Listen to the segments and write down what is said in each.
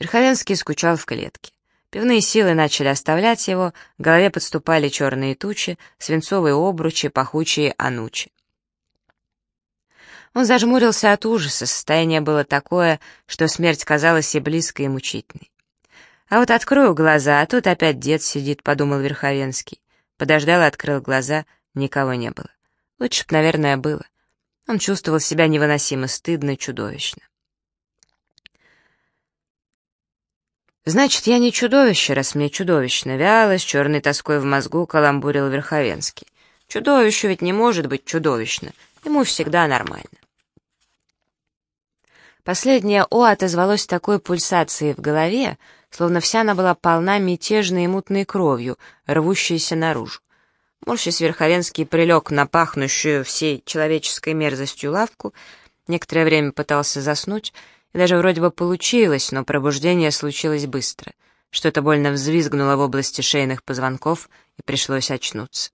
Верховенский скучал в клетке. Пивные силы начали оставлять его, к голове подступали черные тучи, свинцовые обручи, пахучие анучи. Он зажмурился от ужаса, состояние было такое, что смерть казалась и близкой, и мучительной. «А вот открою глаза, а тут опять дед сидит», — подумал Верховенский. Подождал и открыл глаза, никого не было. Лучше б, наверное, было. Он чувствовал себя невыносимо стыдно чудовищно. «Значит, я не чудовище, раз мне чудовищно», — вяло, с черной тоской в мозгу каламбурил Верховенский. «Чудовище ведь не может быть чудовищно, ему всегда нормально». Последнее «о» отозвалось такой пульсацией в голове, словно вся она была полна мятежной и мутной кровью, рвущейся наружу. Морщись Верховенский прилег на пахнущую всей человеческой мерзостью лавку, некоторое время пытался заснуть, и даже вроде бы получилось, но пробуждение случилось быстро. Что-то больно взвизгнуло в области шейных позвонков, и пришлось очнуться.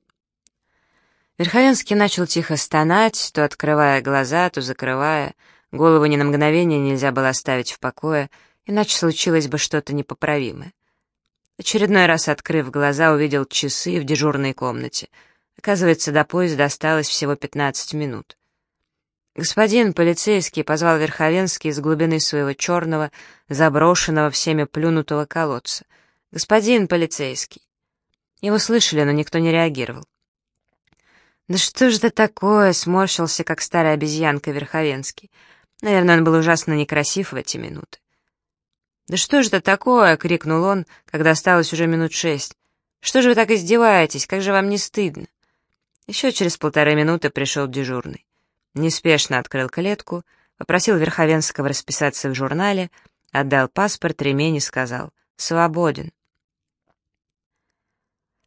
Верховенский начал тихо стонать, то открывая глаза, то закрывая, Голову ни на мгновение нельзя было оставить в покое, иначе случилось бы что-то непоправимое. Очередной раз, открыв глаза, увидел часы в дежурной комнате. Оказывается, до поезда осталось всего 15 минут. Господин полицейский позвал Верховенский из глубины своего черного, заброшенного всеми плюнутого колодца. «Господин полицейский!» Его слышали, но никто не реагировал. «Да что ж это такое?» — сморщился, как старая обезьянка Верховенский. Наверное, он был ужасно некрасив в эти минуты. «Да что же это такое?» — крикнул он, когда осталось уже минут шесть. «Что же вы так издеваетесь? Как же вам не стыдно?» Еще через полторы минуты пришел дежурный. Неспешно открыл клетку, попросил Верховенского расписаться в журнале, отдал паспорт, ремень и сказал «Свободен».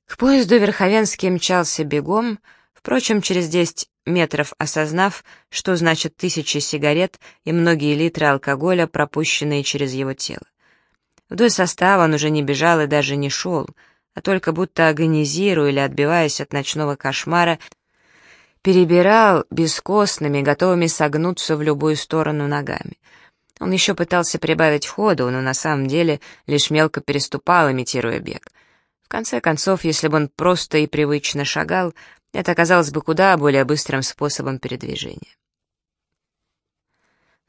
К поезду Верховенский мчался бегом, впрочем, через десять метров осознав, что значит тысячи сигарет и многие литры алкоголя, пропущенные через его тело. Вдоль состава он уже не бежал и даже не шел, а только будто агонизируя или отбиваясь от ночного кошмара, перебирал бескостными, готовыми согнуться в любую сторону ногами. Он еще пытался прибавить ходу, но на самом деле лишь мелко переступал, имитируя бег. В конце концов, если бы он просто и привычно шагал, это оказалось бы куда более быстрым способом передвижения.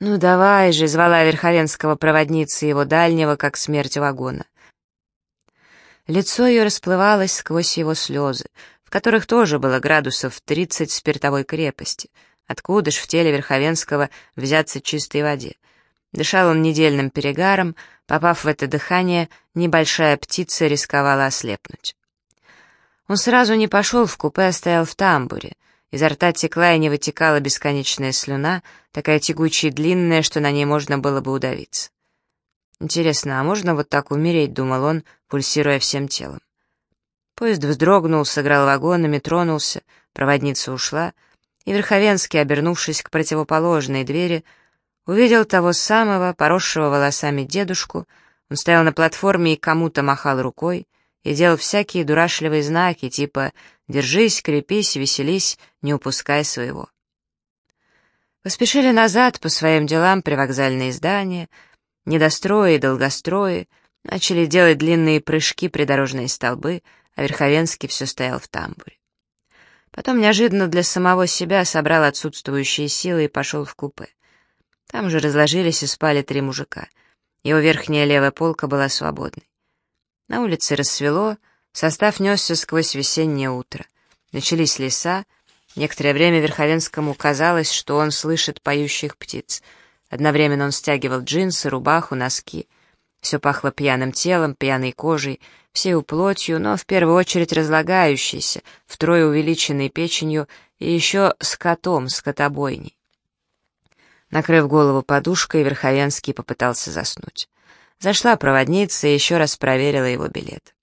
«Ну давай же!» — звала Верховенского проводница его дальнего, как смерть вагона. Лицо ее расплывалось сквозь его слезы, которых тоже было градусов 30 спиртовой крепости. Откуда ж в теле Верховенского взяться чистой воде? Дышал он недельным перегаром, попав в это дыхание, небольшая птица рисковала ослепнуть. Он сразу не пошел в купе, а стоял в тамбуре. Изо рта текла и не вытекала бесконечная слюна, такая тягучая и длинная, что на ней можно было бы удавиться. «Интересно, а можно вот так умереть?» — думал он, пульсируя всем телом. Поезд вздрогнул, сыграл вагонами, тронулся, проводница ушла, и Верховенский, обернувшись к противоположной двери, увидел того самого, поросшего волосами дедушку, он стоял на платформе и кому-то махал рукой, и делал всякие дурашливые знаки, типа «держись, крепись, веселись, не упускай своего». Поспешили назад по своим делам привокзальные здания, недострои и долгострои, начали делать длинные прыжки придорожные столбы, а Верховенский все стоял в тамбуре. Потом неожиданно для самого себя собрал отсутствующие силы и пошел в купе. Там уже разложились и спали три мужика. Его верхняя левая полка была свободной. На улице рассвело, состав несся сквозь весеннее утро. Начались леса. Некоторое время Верховенскому казалось, что он слышит поющих птиц. Одновременно он стягивал джинсы, рубаху, носки. Все пахло пьяным телом, пьяной кожей, всей плотью, но в первую очередь разлагающейся, втрое увеличенной печенью и еще скотом, скотобойней. Накрыв голову подушкой, Верховенский попытался заснуть. Зашла проводница и еще раз проверила его билет.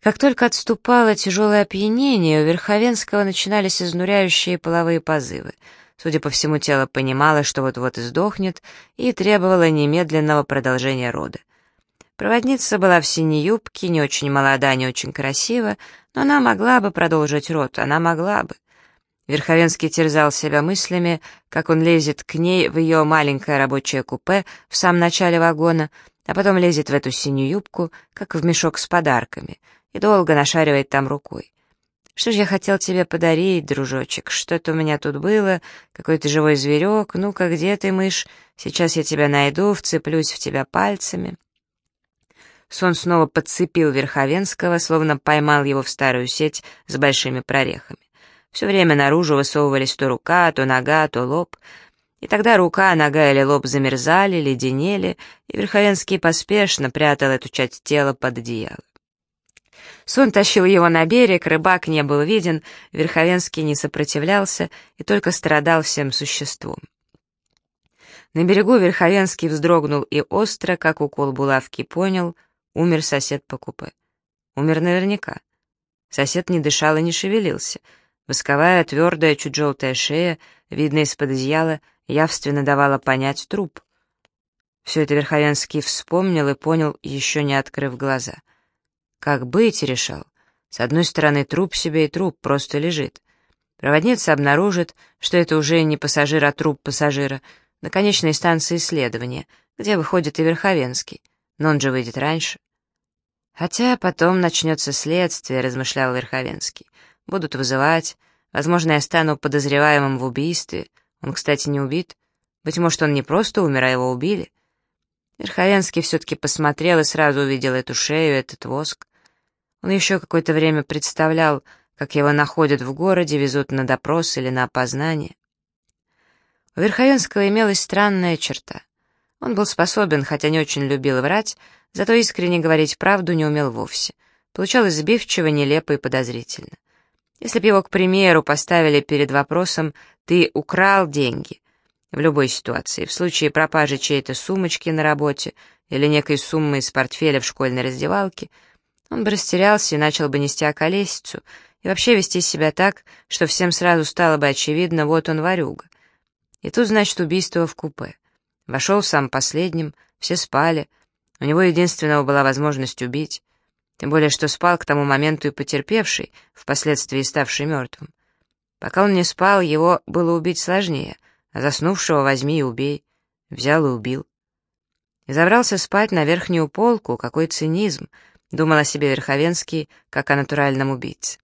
Как только отступало тяжелое опьянение, у Верховенского начинались изнуряющие половые позывы. Судя по всему, тело понимало, что вот-вот издохнет, и требовало немедленного продолжения рода. Проводница была в синей юбке, не очень молода, не очень красива, но она могла бы продолжить род, она могла бы. Верховенский терзал себя мыслями, как он лезет к ней в ее маленькое рабочее купе в самом начале вагона, а потом лезет в эту синюю юбку, как в мешок с подарками, и долго нашаривает там рукой. Что же я хотел тебе подарить, дружочек? Что-то у меня тут было, какой-то живой зверек, ну-ка, где ты, мышь? Сейчас я тебя найду, вцеплюсь в тебя пальцами. Сон снова подцепил Верховенского, словно поймал его в старую сеть с большими прорехами. Все время наружу высовывались то рука, то нога, то лоб. И тогда рука, нога или лоб замерзали, леденели, и Верховенский поспешно прятал эту часть тела под одеяло. Сон тащил его на берег, рыбак не был виден, Верховенский не сопротивлялся и только страдал всем существом. На берегу Верховенский вздрогнул и остро, как укол булавки, понял, умер сосед по купе. Умер наверняка. Сосед не дышал и не шевелился. Восковая, твердая, чуть желтая шея, видная из-под одеяла, явственно давала понять труп. Все это Верховенский вспомнил и понял, еще не открыв глаза — как быть, решал. С одной стороны, труп себе и труп просто лежит. Проводница обнаружит, что это уже не пассажир, а труп пассажира, на конечной станции исследования, где выходит и Верховенский. Но он же выйдет раньше. Хотя потом начнется следствие, размышлял Верховенский. Будут вызывать. Возможно, я стану подозреваемым в убийстве. Он, кстати, не убит. Быть может, он не просто умер, а его убили. Верховенский все-таки посмотрел и сразу увидел эту шею, этот воск. Он еще какое-то время представлял, как его находят в городе, везут на допрос или на опознание. У Верховенского имелась странная черта. Он был способен, хотя не очень любил врать, зато искренне говорить правду не умел вовсе. Получалось сбивчиво, нелепо и подозрительно. Если бы его, к примеру, поставили перед вопросом «ты украл деньги», в любой ситуации, в случае пропажи чьей-то сумочки на работе или некой суммы из портфеля в школьной раздевалке — он бы растерялся и начал бы нести околесицу, и вообще вести себя так, что всем сразу стало бы очевидно, вот он ворюга. И тут, значит, убийство в купе. Вошел сам последним, все спали, у него единственного была возможность убить, тем более что спал к тому моменту и потерпевший, впоследствии ставший мертвым. Пока он не спал, его было убить сложнее, а заснувшего возьми и убей. Взял и убил. И забрался спать на верхнюю полку, какой цинизм — Думал о себе Верховенский, как о натуральном убийце.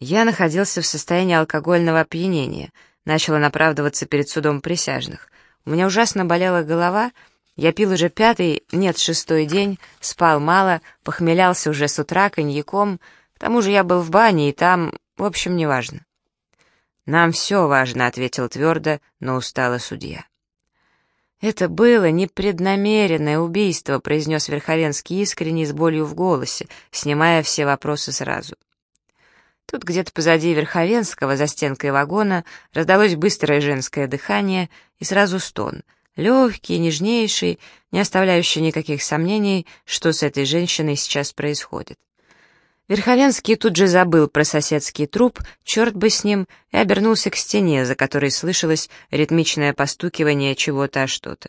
Я находился в состоянии алкогольного опьянения, начал оправдываться перед судом присяжных. У меня ужасно болела голова, я пил уже пятый, нет, шестой день, спал мало, похмелялся уже с утра коньяком, к тому же я был в бане, и там, в общем, неважно. «Нам все важно», — ответил твердо, но устало судья. «Это было непреднамеренное убийство», — произнес Верховенский искренне с болью в голосе, снимая все вопросы сразу. Тут где-то позади Верховенского, за стенкой вагона, раздалось быстрое женское дыхание и сразу стон, легкий, нежнейший, не оставляющий никаких сомнений, что с этой женщиной сейчас происходит. Верховенский тут же забыл про соседский труп, черт бы с ним, и обернулся к стене, за которой слышалось ритмичное постукивание чего-то что-то.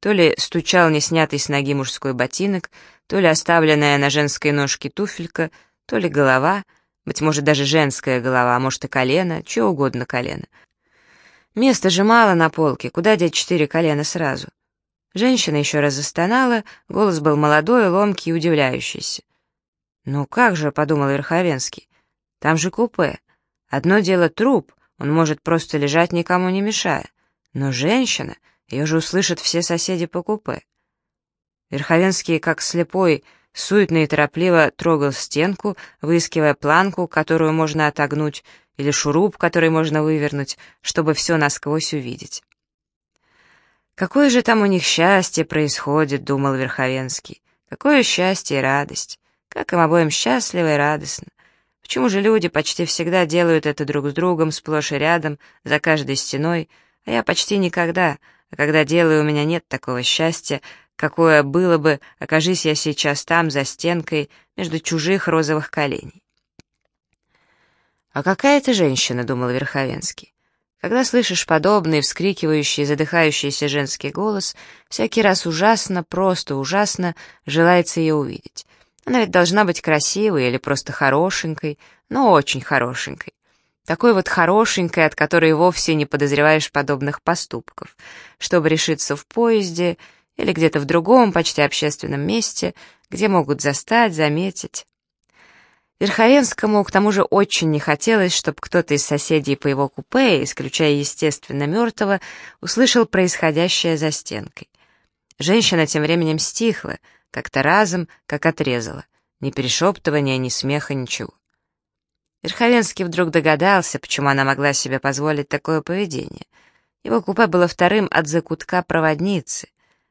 То ли стучал неснятый с ноги мужской ботинок, то ли оставленная на женской ножке туфелька, то ли голова, быть может, даже женская голова, а может и колено, что угодно колено. Места же мало на полке, куда деть четыре колена сразу? Женщина еще раз застонала, голос был молодой, ломкий и удивляющийся. «Ну как же», — подумал Верховенский, — «там же купе. Одно дело труп, он может просто лежать, никому не мешая. Но женщина, ее же услышат все соседи по купе». Верховенский, как слепой, суетно и торопливо трогал стенку, выискивая планку, которую можно отогнуть, или шуруп, который можно вывернуть, чтобы все насквозь увидеть. «Какое же там у них счастье происходит», — думал Верховенский. «Какое счастье и радость! Как им обоим счастливо и радостно. Почему же люди почти всегда делают это друг с другом, сплошь и рядом, за каждой стеной, а я почти никогда, а когда делаю, у меня нет такого счастья, какое было бы, окажись я сейчас там, за стенкой, между чужих розовых коленей. «А какая ты женщина?» — думал Верховенский. Когда слышишь подобный, вскрикивающий, задыхающийся женский голос, всякий раз ужасно, просто ужасно желается ее увидеть. Она ведь должна быть красивой или просто хорошенькой, но очень хорошенькой. такой вот хорошенькой, от которой вовсе не подозреваешь подобных поступков, чтобы решиться в поезде или где-то в другом, почти общественном месте, где могут застать, заметить. Верховенскому, к тому же, очень не хотелось, чтобы кто-то из соседей по его купе, исключая, естественно, мертвого, услышал происходящее за стенкой. Женщина тем временем стихла, как-то разом, как отрезала. Ни перешептывания, ни смеха, ничего. Верховенский вдруг догадался, почему она могла себе позволить такое поведение. Его купе было вторым от закутка проводницы.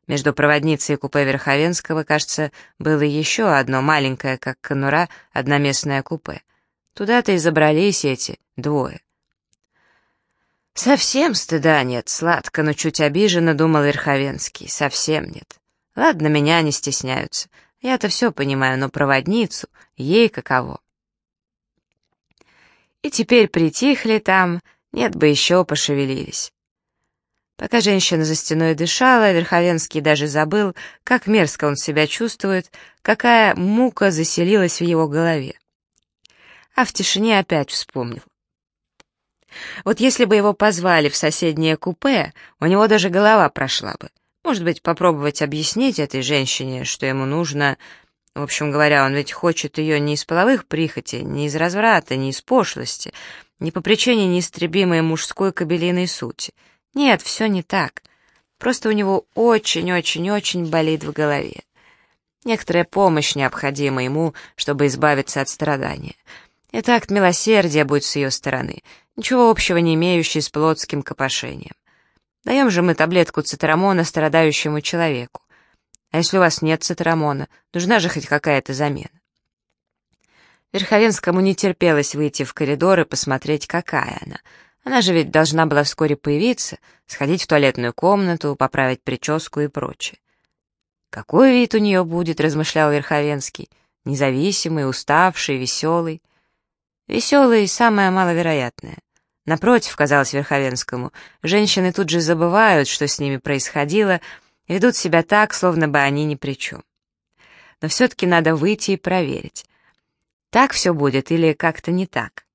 Между проводницей и купе Верховенского, кажется, было еще одно маленькое, как конура, одноместное купе. Туда-то и забрались эти двое. «Совсем стыда нет, сладко, но чуть обиженно», — думал Верховенский. «Совсем нет. Ладно, меня не стесняются. Я-то все понимаю, но проводницу, ей каково». И теперь притихли там, нет бы еще пошевелились. Пока женщина за стеной дышала, Верховенский даже забыл, как мерзко он себя чувствует, какая мука заселилась в его голове. А в тишине опять вспомнил. Вот если бы его позвали в соседнее купе, у него даже голова прошла бы. Может быть, попробовать объяснить этой женщине, что ему нужно в общем говоря, он ведь хочет ее не из половых прихотей, не из разврата, не из пошлости, не по причине неистребимой мужской кабелиной сути. Нет, все не так. Просто у него очень-очень-очень болит в голове. Некоторая помощь необходима ему, чтобы избавиться от страдания. Это акт милосердия будет с ее стороны, ничего общего не имеющий с плотским копошением. Даем же мы таблетку цитрамона страдающему человеку. А если у вас нет цитрамона, нужна же хоть какая-то замена. Верховенскому не терпелось выйти в коридор и посмотреть, какая она. Она же ведь должна была вскоре появиться, сходить в туалетную комнату, поправить прическу и прочее. «Какой вид у нее будет?» — размышлял Верховенский. «Независимый, уставший, веселый». «Веселый — самое маловероятное». Напротив, казалось Верховенскому, женщины тут же забывают, что с ними происходило — ведут себя так, словно бы они ни при чем. Но все-таки надо выйти и проверить. Так все будет или как-то не так?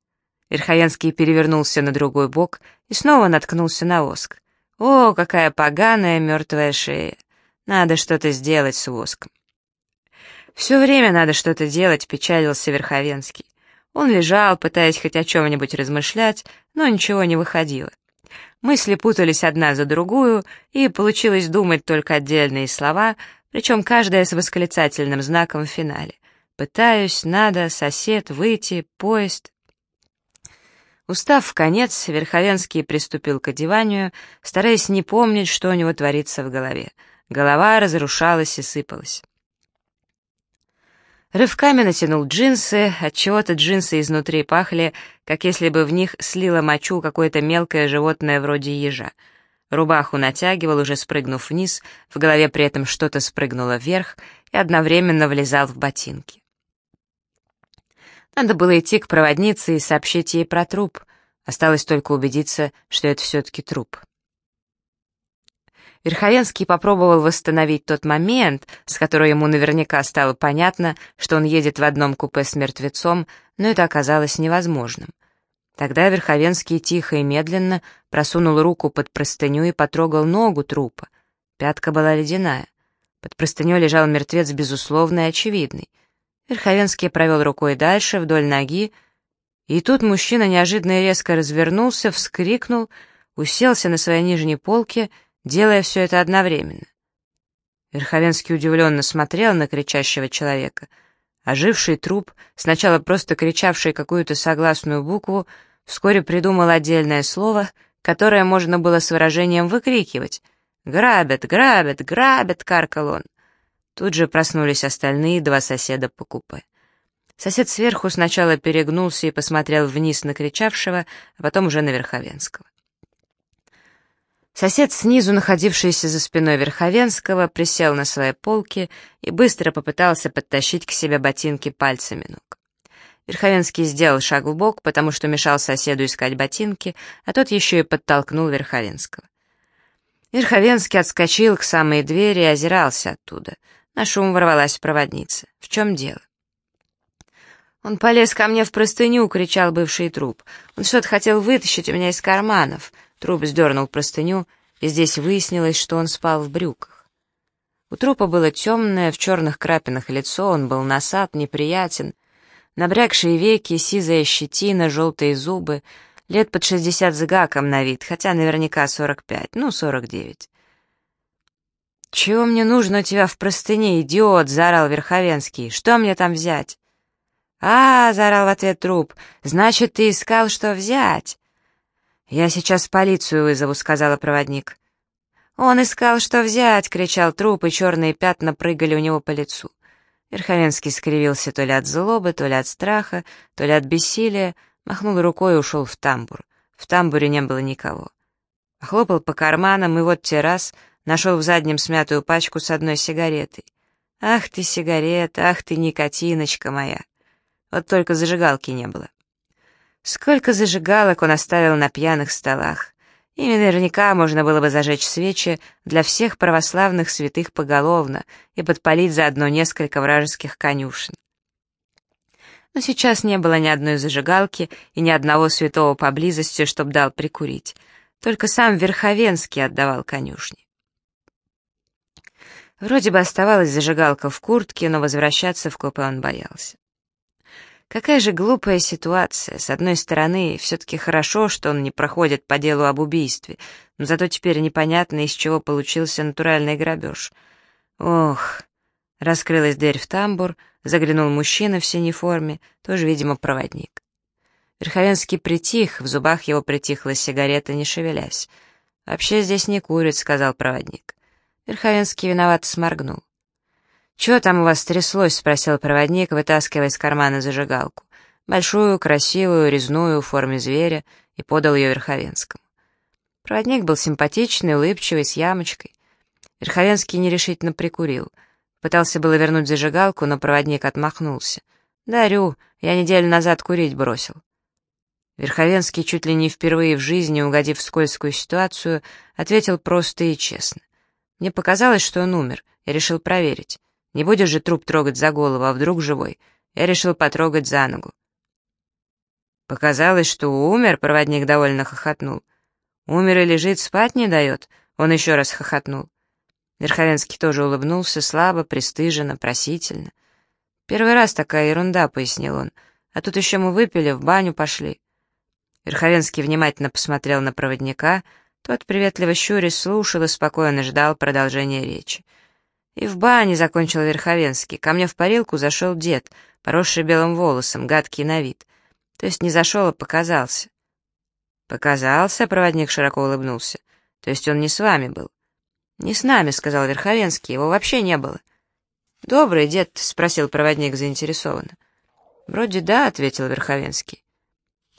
Верховенский перевернулся на другой бок и снова наткнулся на воск. О, какая поганая мертвая шея! Надо что-то сделать с воском. Все время надо что-то делать, печалился Верховенский. Он лежал, пытаясь хоть о чем-нибудь размышлять, но ничего не выходило. Мысли путались одна за другую, и получилось думать только отдельные слова, причем каждая с восклицательным знаком в финале. «Пытаюсь», «надо», «сосед», «выйти», «поезд». Устав в конец, Верховенский приступил к одеванию, стараясь не помнить, что у него творится в голове. Голова разрушалась и сыпалась. Рывками натянул джинсы, отчего-то джинсы изнутри пахли, как если бы в них слило мочу какое-то мелкое животное вроде ежа. Рубаху натягивал, уже спрыгнув вниз, в голове при этом что-то спрыгнуло вверх и одновременно влезал в ботинки. Надо было идти к проводнице и сообщить ей про труп. Осталось только убедиться, что это все-таки труп. Верховенский попробовал восстановить тот момент, с которого ему наверняка стало понятно, что он едет в одном купе с мертвецом, но это оказалось невозможным. Тогда Верховенский тихо и медленно просунул руку под простыню и потрогал ногу трупа. Пятка была ледяная. Под простыней лежал мертвец безусловно и очевидный. Верховенский провел рукой дальше, вдоль ноги, и тут мужчина неожиданно и резко развернулся, вскрикнул, уселся на своей нижней полке делая все это одновременно. Верховенский удивленно смотрел на кричащего человека. Оживший труп, сначала просто кричавший какую-то согласную букву, вскоре придумал отдельное слово, которое можно было с выражением выкрикивать. «Грабят, грабят, грабят!» — каркал он. Тут же проснулись остальные два соседа по купе. Сосед сверху сначала перегнулся и посмотрел вниз на кричавшего, а потом уже на Верховенского. Сосед снизу, находившийся за спиной Верховенского, присел на своей полке и быстро попытался подтащить к себе ботинки пальцами ног. Верховенский сделал шаг в бок, потому что мешал соседу искать ботинки, а тот еще и подтолкнул Верховенского. Верховенский отскочил к самой двери и озирался оттуда. На шум ворвалась проводница. В чем дело? «Он полез ко мне в простыню!» — кричал бывший труп. «Он что-то хотел вытащить у меня из карманов!» Труп сдернул простыню, и здесь выяснилось, что он спал в брюках. У трупа было темное, в черных крапинах лицо, он был носат, неприятен. Набрякшие веки, сизая щетина, желтые зубы, лет под шестьдесят с гаком на вид, хотя наверняка сорок пять, ну, сорок девять. «Чего мне нужно у тебя в простыне, идиот?» — заорал Верховенский. «Что мне там взять?» «А, — заорал в ответ труп, — значит, ты искал, что взять?» «Я сейчас полицию вызову», — сказала проводник. «Он искал, что взять!» — кричал труп, и черные пятна прыгали у него по лицу. Верховенский скривился то ли от злобы, то ли от страха, то ли от бессилия, махнул рукой и ушел в тамбур. В тамбуре не было никого. Хлопал по карманам, и вот те раз нашел в заднем смятую пачку с одной сигаретой. «Ах ты, сигарета, ах ты, никотиночка моя!» Вот только зажигалки не было. Сколько зажигалок он оставил на пьяных столах. И наверняка можно было бы зажечь свечи для всех православных святых поголовно и подпалить заодно несколько вражеских конюшен. Но сейчас не было ни одной зажигалки и ни одного святого поблизости, чтоб дал прикурить. Только сам Верховенский отдавал конюшни. Вроде бы оставалась зажигалка в куртке, но возвращаться в купе он боялся. Какая же глупая ситуация. С одной стороны, все-таки хорошо, что он не проходит по делу об убийстве, но зато теперь непонятно, из чего получился натуральный грабеж. Ох, раскрылась дверь в тамбур, заглянул мужчина в синей форме, тоже, видимо, проводник. Верховенский притих, в зубах его притихла сигарета, не шевелясь. «Вообще здесь не курит», — сказал проводник. Верховенский виновато сморгнул. «Чего там у вас тряслось?» — спросил проводник, вытаскивая из кармана зажигалку. Большую, красивую, резную, в форме зверя, и подал ее Верховенскому. Проводник был симпатичный, улыбчивый, с ямочкой. Верховенский нерешительно прикурил. Пытался было вернуть зажигалку, но проводник отмахнулся. «Дарю, я неделю назад курить бросил». Верховенский, чуть ли не впервые в жизни, угодив в скользкую ситуацию, ответил просто и честно. Мне показалось, что он умер, я решил проверить. Не будешь же труп трогать за голову, а вдруг живой? Я решил потрогать за ногу. Показалось, что умер, проводник довольно хохотнул. Умер и лежит, спать не дает. Он еще раз хохотнул. Верховенский тоже улыбнулся, слабо, пристыженно, просительно. «Первый раз такая ерунда», — пояснил он. «А тут еще мы выпили, в баню пошли». Верховенский внимательно посмотрел на проводника, тот приветливо щурясь слушал и спокойно ждал продолжения речи. И в бане закончил Верховенский. Ко мне в парилку зашел дед, поросший белым волосом, гадкий на вид. То есть не зашел, а показался. «Показался?» — проводник широко улыбнулся. «То есть он не с вами был?» «Не с нами», — сказал Верховенский, — «его вообще не было». «Добрый дед?» — спросил проводник заинтересованно. «Вроде да», — ответил Верховенский.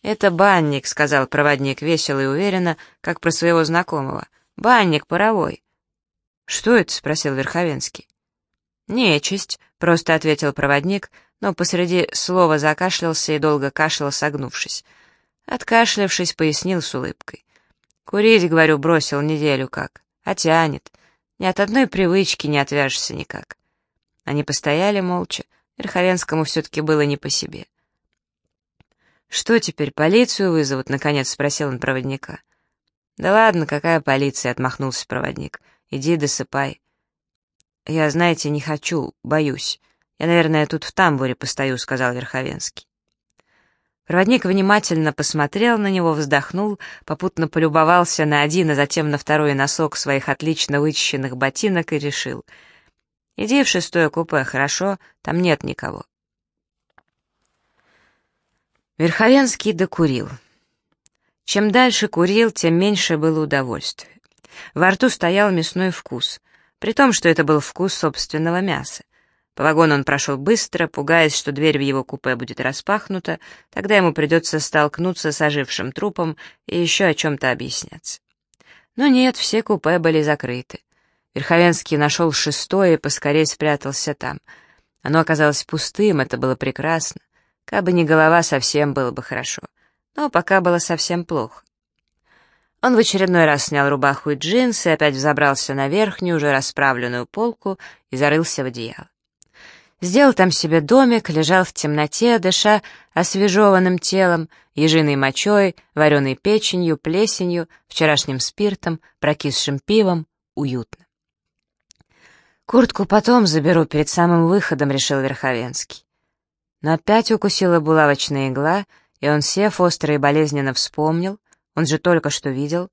«Это банник», — сказал проводник весело и уверенно, как про своего знакомого. «Банник паровой». «Что это?» — спросил Верховенский. «Нечисть», — просто ответил проводник, но посреди слова закашлялся и долго кашлял, согнувшись. Откашлявшись, пояснил с улыбкой. «Курить, говорю, бросил неделю как, а тянет. Ни от одной привычки не отвяжешься никак». Они постояли молча, Верховенскому все-таки было не по себе. «Что теперь, полицию вызовут?» — наконец спросил он проводника. «Да ладно, какая полиция?» — отмахнулся проводник. Иди досыпай. Я, знаете, не хочу, боюсь. Я, наверное, тут в тамбуре постою, сказал Верховенский. Проводник внимательно посмотрел на него, вздохнул, попутно полюбовался на один, а затем на второй носок своих отлично вычищенных ботинок и решил. «Иди в шестое купе, хорошо? Там нет никого». Верховенский докурил. Чем дальше курил, тем меньше было удовольствия. Во рту стоял мясной вкус, при том, что это был вкус собственного мяса. По вагону он прошел быстро, пугаясь, что дверь в его купе будет распахнута, тогда ему придется столкнуться с ожившим трупом и еще о чем-то объясняться. Но нет, все купе были закрыты. Верховенский нашел шестое и поскорее спрятался там. Оно оказалось пустым, это было прекрасно. Кабы не голова, совсем было бы хорошо. Но пока было совсем плохо. Он в очередной раз снял рубаху и джинсы, опять взобрался на верхнюю, уже расправленную полку и зарылся в одеяло. Сделал там себе домик, лежал в темноте, дыша освежеванным телом, ежиной мочой, вареной печенью, плесенью, вчерашним спиртом, прокисшим пивом. Уютно. «Куртку потом заберу перед самым выходом», — решил Верховенский. Но опять укусила булавочная игла, и он, сев, остро и болезненно вспомнил, он же только что видел,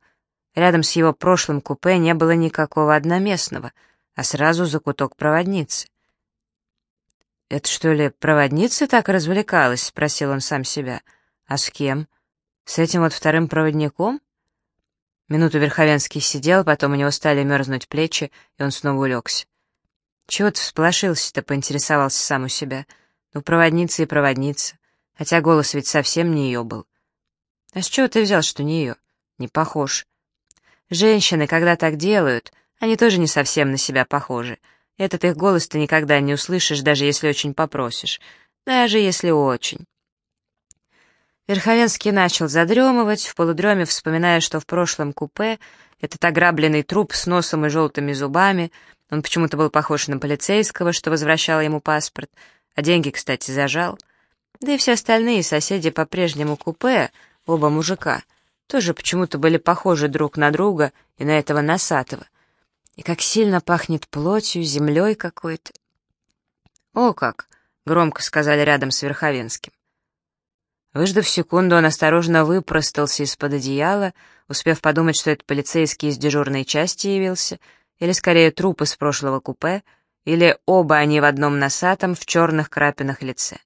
рядом с его прошлым купе не было никакого одноместного, а сразу закуток проводницы. «Это что ли, проводница так развлекалась?» — спросил он сам себя. «А с кем? С этим вот вторым проводником?» Минуту Верховенский сидел, потом у него стали мерзнуть плечи, и он снова улегся. «Чего ты всполошился-то?» — поинтересовался сам у себя. «Ну, проводница и проводница. Хотя голос ведь совсем не ее был». «А с чего ты взял, что не ее?» «Не похож». «Женщины, когда так делают, они тоже не совсем на себя похожи. Этот их голос ты никогда не услышишь, даже если очень попросишь. Даже если очень. Верховенский начал задремывать, в полудреме вспоминая, что в прошлом купе этот ограбленный труп с носом и желтыми зубами, он почему-то был похож на полицейского, что возвращал ему паспорт, а деньги, кстати, зажал. Да и все остальные соседи по прежнему купе, оба мужика, тоже почему-то были похожи друг на друга и на этого носатого — и как сильно пахнет плотью, землей какой-то. «О как!» — громко сказали рядом с Верховенским. Выждав секунду, он осторожно выпростался из-под одеяла, успев подумать, что это полицейский из дежурной части явился, или скорее труп из прошлого купе, или оба они в одном носатом в черных крапинах лице.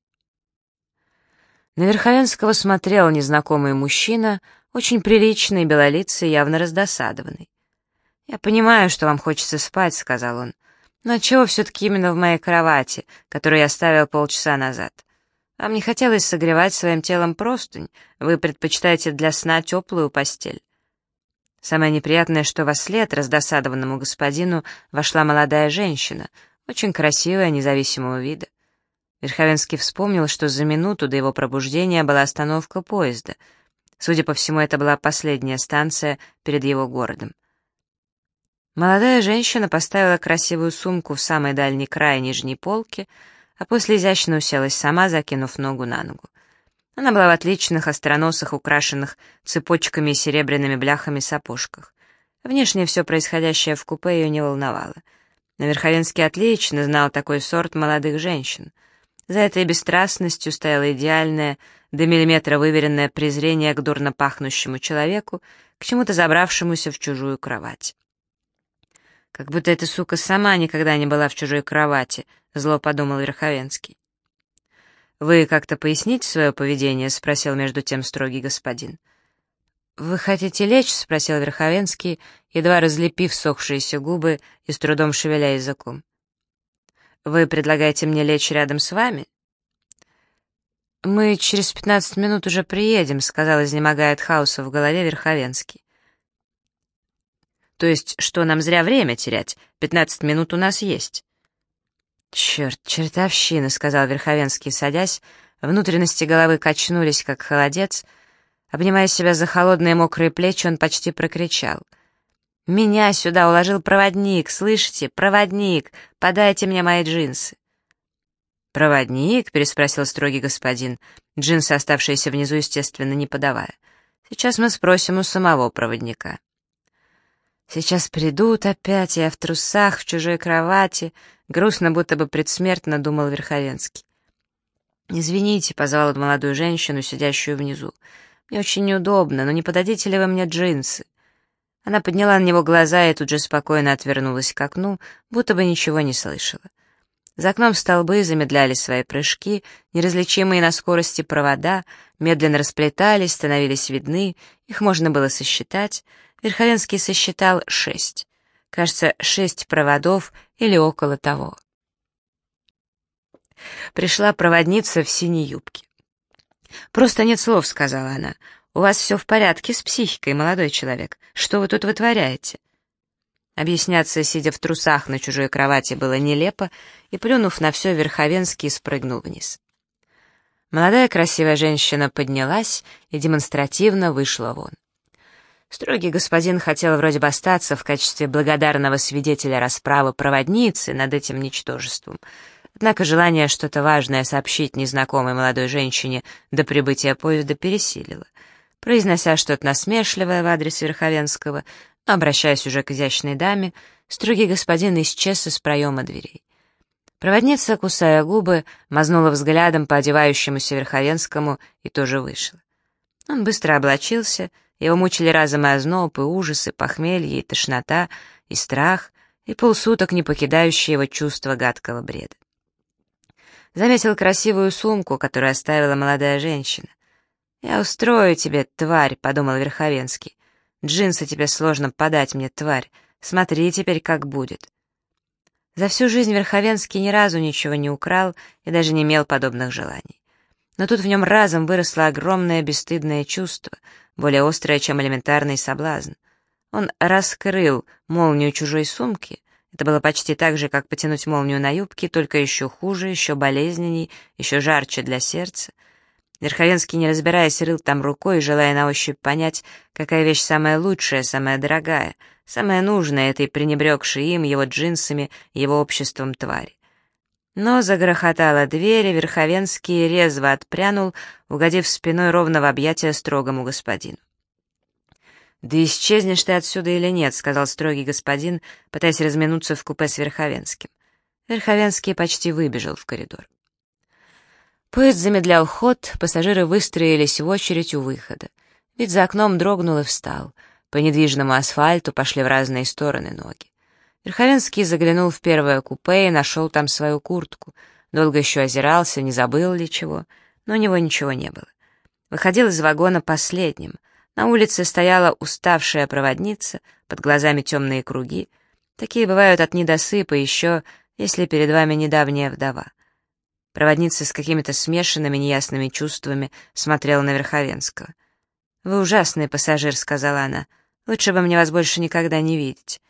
На Верховенского смотрел незнакомый мужчина, очень приличный, белолицый, явно раздосадованный. «Я понимаю, что вам хочется спать», — сказал он. «Но чего все-таки именно в моей кровати, которую я оставил полчаса назад? Вам не хотелось согревать своим телом простынь, вы предпочитаете для сна теплую постель». Самое неприятное, что во след раздосадованному господину вошла молодая женщина, очень красивая, независимого вида. Верховенский вспомнил, что за минуту до его пробуждения была остановка поезда. Судя по всему, это была последняя станция перед его городом. Молодая женщина поставила красивую сумку в самый дальний край нижней полки, а после изящно уселась сама, закинув ногу на ногу. Она была в отличных остроносых, украшенных цепочками и серебряными бляхами сапожках. Внешне все происходящее в купе ее не волновало. Но Верховенский отлично знал такой сорт молодых женщин. За этой бесстрастностью стояло идеальное, до миллиметра выверенное презрение к дурно пахнущему человеку, к чему-то забравшемуся в чужую кровать. Как будто эта сука сама никогда не была в чужой кровати, зло подумал Верховенский. «Вы как-то поясните свое поведение?» — спросил между тем строгий господин. «Вы хотите лечь?» — спросил Верховенский, едва разлепив сохшиеся губы и с трудом шевеля языком. «Вы предлагаете мне лечь рядом с вами?» «Мы через пятнадцать минут уже приедем», — сказал, изнемогая от хаоса в голове Верховенский. То есть, что нам зря время терять? Пятнадцать минут у нас есть». «Черт, чертовщина», — сказал Верховенский, садясь. Внутренности головы качнулись, как холодец. Обнимая себя за холодные мокрые плечи, он почти прокричал. «Меня сюда уложил проводник, слышите? Проводник! Подайте мне мои джинсы!» «Проводник?» — переспросил строгий господин, джинсы, оставшиеся внизу, естественно, не подавая. «Сейчас мы спросим у самого проводника». Сейчас придут опять, я в трусах, в чужой кровати, грустно, будто бы предсмертно думал Верховенский. «Извините», — позвал он молодую женщину, сидящую внизу. «Мне очень неудобно, но не подадите ли вы мне джинсы?» Она подняла на него глаза и тут же спокойно отвернулась к окну, будто бы ничего не слышала. За окном столбы замедляли свои прыжки, неразличимые на скорости провода медленно расплетались, становились видны, их можно было сосчитать — Верховенский сосчитал шесть. Кажется, шесть проводов или около того. Пришла проводница в синей юбке. «Просто нет слов», — сказала она. «У вас все в порядке с психикой, молодой человек. Что вы тут вытворяете?» Объясняться, сидя в трусах на чужой кровати, было нелепо, и, плюнув на все, Верховенский спрыгнул вниз. Молодая красивая женщина поднялась и демонстративно вышла вон. Строгий господин хотел вроде бы остаться в качестве благодарного свидетеля расправы проводницы над этим ничтожеством, Однако желание что-то важное сообщить незнакомой молодой женщине до прибытия поезда пересилило. Произнося что-то насмешливое в адрес Верховенского, обращаясь уже к изящной даме, строгий господин исчез из проема дверей. Проводница, кусая губы, мазнула взглядом по одевающемуся Верховенскому и тоже вышла. Он быстро облачился, его мучили разом и озноб, и ужасы, похмелье, и тошнота, и страх, и полсуток не покидающие его чувство гадкого бреда. Заметил красивую сумку, которую оставила молодая женщина. «Я устрою тебе, тварь», — подумал Верховенский. «Джинсы тебе сложно подать мне, тварь. Смотри теперь, как будет». За всю жизнь Верховенский ни разу ничего не украл и даже не имел подобных желаний. Но тут в нем разом выросло огромное бесстыдное чувство, более острое, чем элементарный соблазн. Он раскрыл молнию чужой сумки. Это было почти так же, как потянуть молнию на юбке, только еще хуже, еще болезненней, еще жарче для сердца. Верховенский, не разбираясь, рыл там рукой, желая на ощупь понять, какая вещь самая лучшая, самая дорогая — самое нужное этой пренебрегшей им, его джинсами, его обществом твари. Но загрохотала дверь, и Верховенский резво отпрянул, угодив спиной ровно в объятия строгому господину. «Да исчезнешь ты отсюда или нет», — сказал строгий господин, пытаясь разминуться в купе с Верховенским. Верховенский почти выбежал в коридор. Поезд замедлял ход, пассажиры выстроились в очередь у выхода. Ведь за окном дрогнул и встал — по недвижному асфальту пошли в разные стороны ноги. Верховенский заглянул в первое купе и нашел там свою куртку. Долго еще озирался, не забыл ли чего, но у него ничего не было. Выходил из вагона последним. На улице стояла уставшая проводница, под глазами темные круги. Такие бывают от недосыпа еще, если перед вами недавняя вдова. Проводница с какими-то смешанными неясными чувствами смотрела на Верховенского. «Вы ужасный пассажир», — сказала она. Лучше бы мне вас больше никогда не видеть».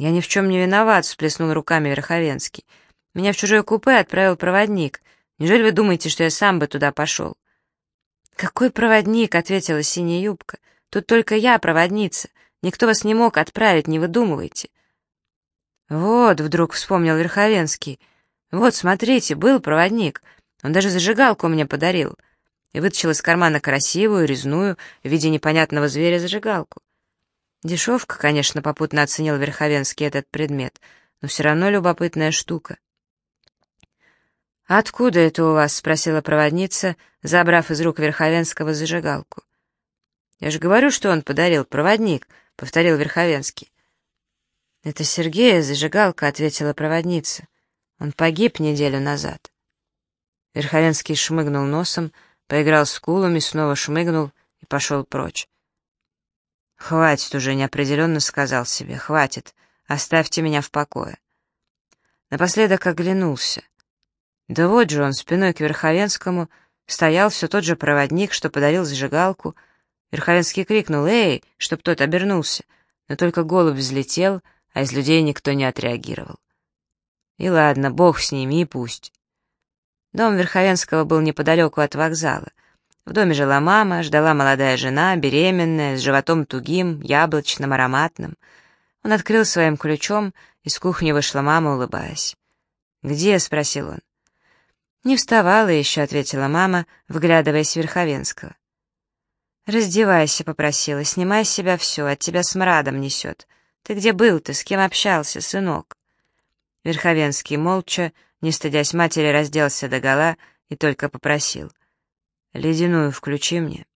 «Я ни в чем не виноват», — всплеснул руками Верховенский. «Меня в чужое купе отправил проводник. Неужели вы думаете, что я сам бы туда пошел?» «Какой проводник?» — ответила синяя юбка. «Тут только я проводница. Никто вас не мог отправить, не выдумывайте». «Вот», — вдруг вспомнил Верховенский. «Вот, смотрите, был проводник. Он даже зажигалку мне подарил». И вытащил из кармана красивую, резную, в виде непонятного зверя зажигалку. Дешевка, конечно, попутно оценил Верховенский этот предмет, но все равно любопытная штука. «Откуда это у вас?» — спросила проводница, забрав из рук Верховенского зажигалку. «Я же говорю, что он подарил, проводник», — повторил Верховенский. «Это Сергея зажигалка», — ответила проводница. «Он погиб неделю назад». Верховенский шмыгнул носом, поиграл с кулами, снова шмыгнул и пошел прочь. «Хватит уже», — неопределенно сказал себе, — «хватит, оставьте меня в покое». Напоследок оглянулся. Да вот же он спиной к Верховенскому стоял все тот же проводник, что подарил зажигалку. Верховенский крикнул «Эй!», чтоб тот обернулся, но только голубь взлетел, а из людей никто не отреагировал. И ладно, бог с ними и пусть. Дом Верховенского был неподалеку от вокзала. В доме жила мама, ждала молодая жена, беременная, с животом тугим, яблочным, ароматным. Он открыл своим ключом, из кухни вышла мама, улыбаясь. «Где?» — спросил он. «Не вставала еще», — ответила мама, вглядываясь в Верховенского. «Раздевайся», — попросила, — «снимай с себя все, от тебя смрадом несет. Ты где был ты, с кем общался, сынок?» Верховенский молча, не стыдясь матери, разделся догола и только попросил. Ледяную включи мне.